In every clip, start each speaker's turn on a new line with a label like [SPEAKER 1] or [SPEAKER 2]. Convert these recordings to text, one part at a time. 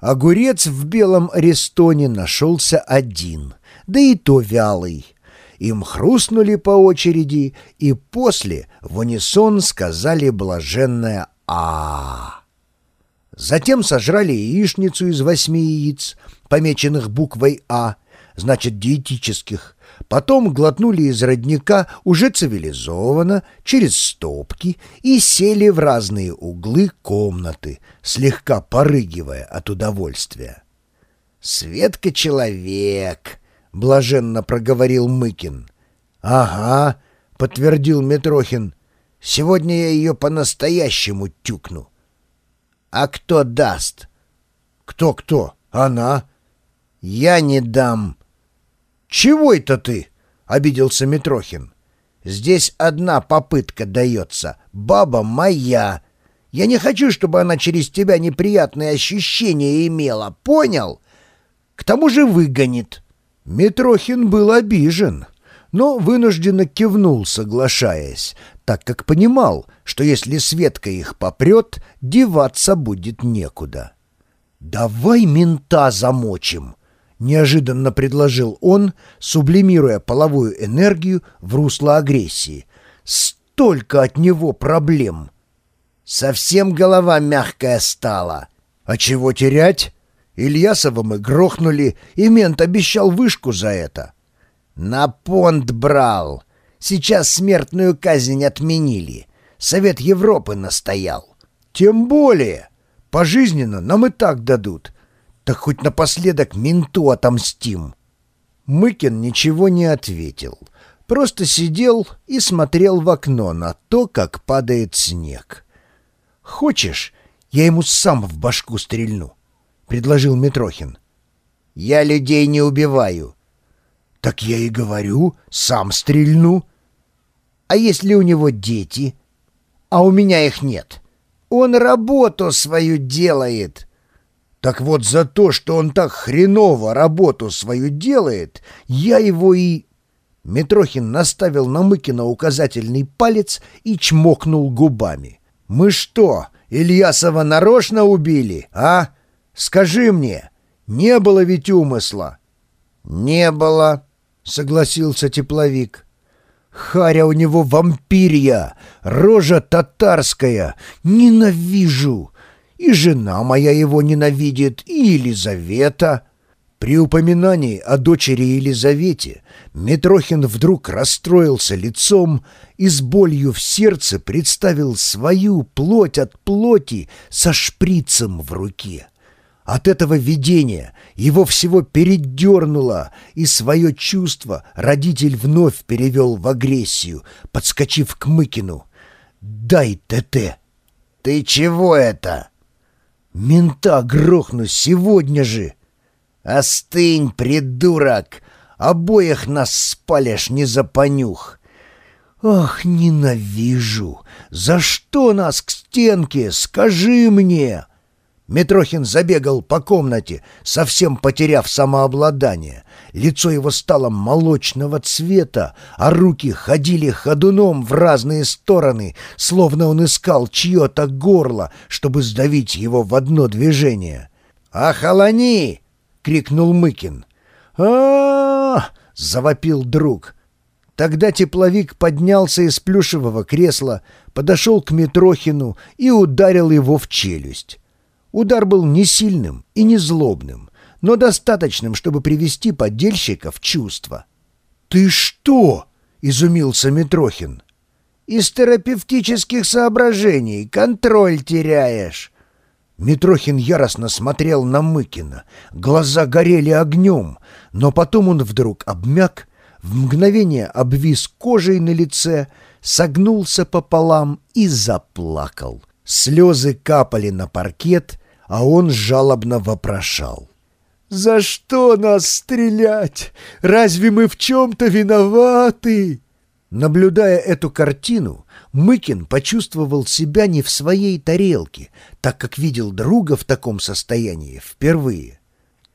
[SPEAKER 1] Огурец в белом арестоне нашелся один, да и то вялый. Им хрустнули по очереди, и после в унисон сказали блаженное а, Затем сожрали яичницу из восьми яиц, помеченных буквой «А», значит, диетических, Потом глотнули из родника уже цивилизованно, через стопки, и сели в разные углы комнаты, слегка порыгивая от удовольствия. «Светка человек!» — блаженно проговорил Мыкин. «Ага», — подтвердил Митрохин. «Сегодня я ее по-настоящему тюкну». «А кто даст?» «Кто-кто? Она?» «Я не дам», «Чего это ты?» — обиделся Митрохин. «Здесь одна попытка дается. Баба моя. Я не хочу, чтобы она через тебя неприятные ощущения имела. Понял? К тому же выгонит». Митрохин был обижен, но вынужденно кивнул, соглашаясь, так как понимал, что если Светка их попрет, деваться будет некуда. «Давай мента замочим», неожиданно предложил он, сублимируя половую энергию в русло агрессии. «Столько от него проблем!» «Совсем голова мягкая стала!» «А чего терять?» Ильясова мы грохнули, и мент обещал вышку за это. «На понт брал! Сейчас смертную казнь отменили. Совет Европы настоял». «Тем более! Пожизненно нам и так дадут. Так хоть напоследок менту отомстим. Мыкин ничего не ответил. Просто сидел и смотрел в окно на то, как падает снег. «Хочешь, я ему сам в башку стрельну?» — предложил Митрохин. «Я людей не убиваю». «Так я и говорю, сам стрельну». «А если у него дети?» «А у меня их нет». «Он работу свою делает». Так вот за то, что он так хреново работу свою делает, я его и...» Митрохин наставил на Мыкина указательный палец и чмокнул губами. «Мы что, Ильясова нарочно убили, а? Скажи мне, не было ведь умысла?» «Не было», — согласился тепловик. «Харя у него вампирья, рожа татарская, ненавижу!» И жена моя его ненавидит, и Елизавета. При упоминании о дочери Елизавете Митрохин вдруг расстроился лицом и с болью в сердце представил свою плоть от плоти со шприцем в руке. От этого видения его всего передернуло, и свое чувство родитель вновь перевел в агрессию, подскочив к Мыкину. «Дай ТТ!» «Ты чего это?» Мента грохну сегодня же. Остынь, придурок! Обоих нас спалишь не за понюх. Ах, ненавижу! За что нас к стенке? Скажи мне!» Митрохин забегал по комнате, совсем потеряв самообладание. Лицо его стало молочного цвета, а руки ходили ходуном в разные стороны, словно он искал чье-то горло, чтобы сдавить его в одно движение. «Охолони!» — крикнул Мыкин. а, завопил друг. Тогда тепловик поднялся из плюшевого кресла, подошел к Митрохину и ударил его в челюсть. Удар был не сильным и не злобным, но достаточным, чтобы привести подельщика в чувство. «Ты что?» — изумился Митрохин. «Из терапевтических соображений контроль теряешь». Митрохин яростно смотрел на Мыкина. Глаза горели огнем, но потом он вдруг обмяк, в мгновение обвис кожей на лице, согнулся пополам и заплакал. Слезы капали на паркет, а он жалобно вопрошал. «За что нас стрелять? Разве мы в чем-то виноваты?» Наблюдая эту картину, Мыкин почувствовал себя не в своей тарелке, так как видел друга в таком состоянии впервые.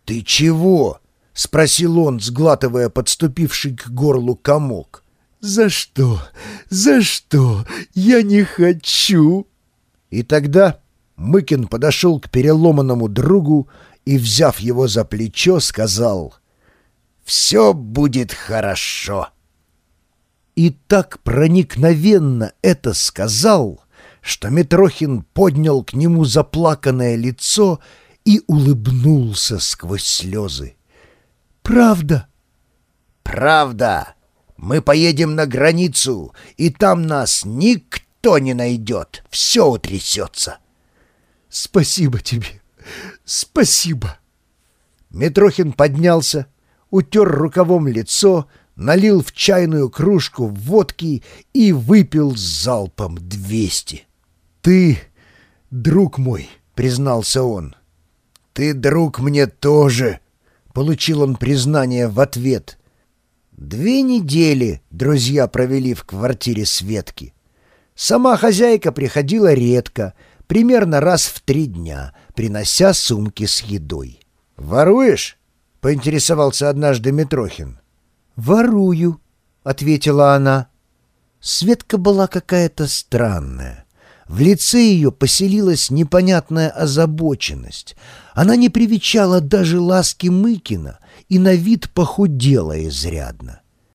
[SPEAKER 1] «Ты чего?» — спросил он, сглатывая подступивший к горлу комок. «За что? За что? Я не хочу!» И тогда Мыкин подошел к переломанному другу и, взяв его за плечо, сказал «Все будет хорошо». И так проникновенно это сказал, что Митрохин поднял к нему заплаканное лицо и улыбнулся сквозь слезы. «Правда?» «Правда! Мы поедем на границу, и там нас никто не найдет, все утрясется!» «Спасибо тебе! Спасибо!» Митрохин поднялся, утер рукавом лицо, налил в чайную кружку водки и выпил залпом двести. «Ты, друг мой», — признался он. «Ты, друг, мне тоже», — получил он признание в ответ. Две недели друзья провели в квартире Светки. Сама хозяйка приходила редко, примерно раз в три дня, принося сумки с едой. «Воруешь?» — поинтересовался однажды Митрохин. «Ворую», — ответила она. Светка была какая-то странная. В лице ее поселилась непонятная озабоченность. Она не привечала даже ласки Мыкина и на вид похудела изрядно.